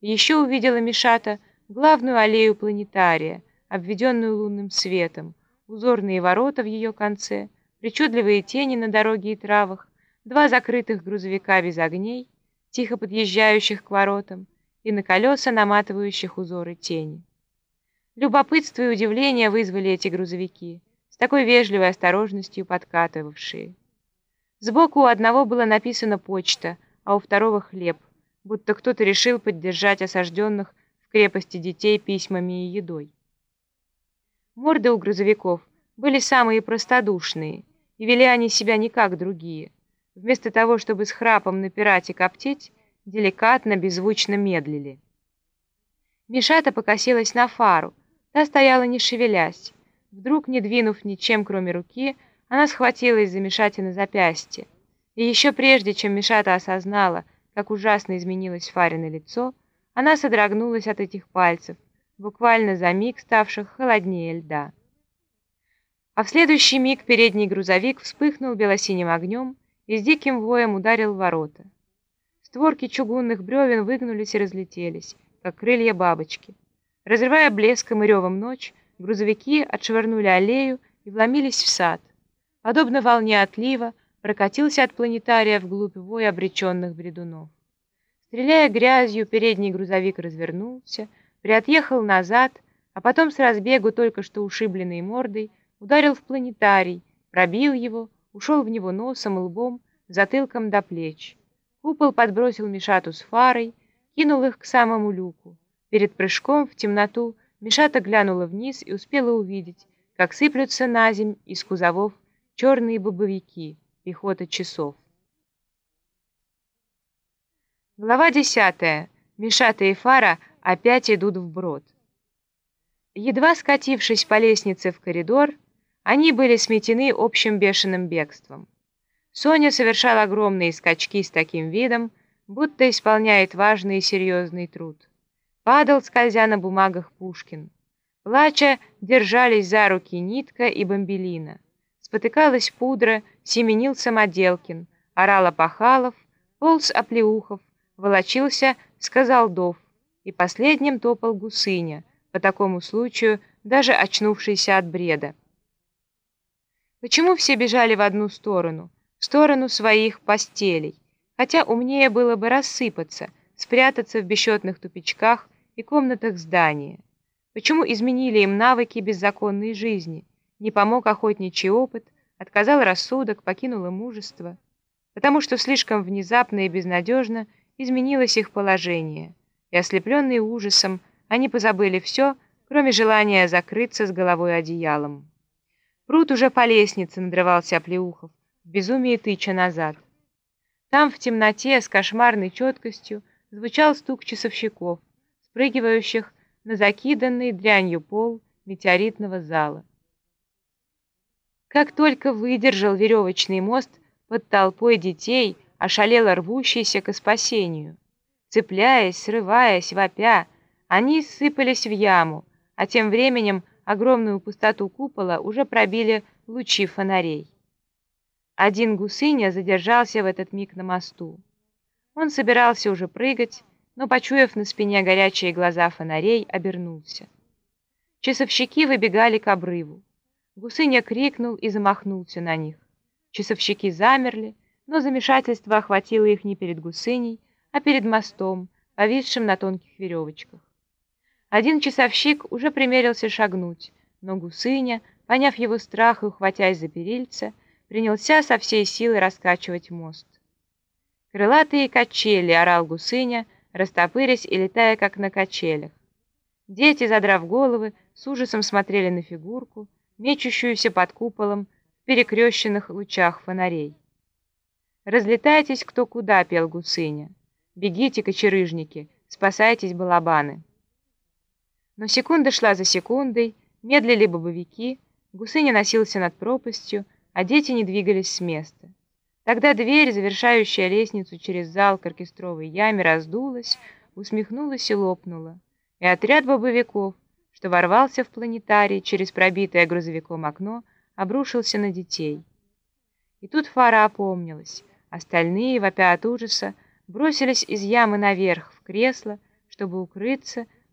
Еще увидела Мишата главную аллею планетария, обведенную лунным светом, узорные ворота в ее конце, причудливые тени на дороге и травах, два закрытых грузовика без огней, тихо подъезжающих к воротам, и на колеса наматывающих узоры тени. Любопытство и удивление вызвали эти грузовики, с такой вежливой осторожностью подкатывавшие. Сбоку у одного было написано «почта», а у второго «хлеб», будто кто-то решил поддержать осажденных в крепости детей письмами и едой. Морды у грузовиков были самые простодушные, и вели они себя не как другие. Вместо того, чтобы с храпом напирать и коптить, деликатно, беззвучно медлили. Мишата покосилась на фару, та стояла не шевелясь. Вдруг, не двинув ничем, кроме руки, она схватилась за Мишатина запястье. И еще прежде, чем Мишата осознала, как ужасно изменилось Фарино лицо, она содрогнулась от этих пальцев, буквально за миг ставших холоднее льда. А в следующий миг передний грузовик вспыхнул белосиним огнем и с диким воем ударил ворота. Створки чугунных бревен выгнулись и разлетелись, как крылья бабочки. Разрывая блеском и ревом ночь, грузовики отшвырнули аллею и вломились в сад. Подобно волне отлива, прокатился от планетария вглубь вой обреченных бредунов. Стреляя грязью, передний грузовик развернулся, приотъехал назад, а потом с разбегу только что ушибленной мордой ударил в планетарий, пробил его, ушел в него носом, лбом, затылком до плеч. Купол подбросил Мишату с фарой, кинул их к самому люку. Перед прыжком в темноту Мишата глянула вниз и успела увидеть, как сыплются на земь из кузовов черные бобовики, пехота часов. Глава десятая. Мишата и Фара опять идут вброд. Едва скатившись по лестнице в коридор, они были сметены общим бешеным бегством. Соня совершала огромные скачки с таким видом, будто исполняет важный и серьезный труд. Падал, скользя на бумагах, Пушкин. Плача, держались за руки Нитка и Бомбелина. Спотыкалась пудра, семенил Самоделкин, орал Апахалов, полз Оплеухов, волочился Сказалдов, и последним топал Гусыня, по такому случаю даже очнувшийся от бреда. Почему все бежали в одну сторону? в сторону своих постелей, хотя умнее было бы рассыпаться, спрятаться в бесчетных тупичках и комнатах здания. Почему изменили им навыки беззаконной жизни? Не помог охотничий опыт, отказал рассудок, покинуло мужество. Потому что слишком внезапно и безнадежно изменилось их положение, и ослепленные ужасом, они позабыли все, кроме желания закрыться с головой одеялом. Пруд уже по лестнице надрывался Оплеухов, в безумии тыча назад. Там в темноте с кошмарной четкостью звучал стук часовщиков, спрыгивающих на закиданный дрянью пол метеоритного зала. Как только выдержал веревочный мост под толпой детей, ошалело рвущийся к спасению. Цепляясь, срываясь, вопя, они сыпались в яму, а тем временем огромную пустоту купола уже пробили лучи фонарей. Один гусыня задержался в этот миг на мосту. Он собирался уже прыгать, но, почуяв на спине горячие глаза фонарей, обернулся. Часовщики выбегали к обрыву. Гусыня крикнул и замахнулся на них. Часовщики замерли, но замешательство охватило их не перед гусыней, а перед мостом, повисшим на тонких веревочках. Один часовщик уже примерился шагнуть, но гусыня, поняв его страх и ухватясь за перильца, принялся со всей силы раскачивать мост. «Крылатые качели!» — орал гусыня, растопырясь и летая, как на качелях. Дети, задрав головы, с ужасом смотрели на фигурку, мечущуюся под куполом в перекрещенных лучах фонарей. «Разлетайтесь кто куда!» — пел гусыня. «Бегите, кочерыжники, спасайтесь, балабаны!» Но секунда шла за секундой, медлили бобовики, гусыня носился над пропастью, а дети не двигались с места. Тогда дверь, завершающая лестницу через зал к оркестровой яме, раздулась, усмехнулась и лопнула, и отряд бобовиков, что ворвался в планетарий через пробитое грузовиком окно, обрушился на детей. И тут Фара опомнилась. Остальные, вопя от ужаса, бросились из ямы наверх, в кресло, чтобы укрыться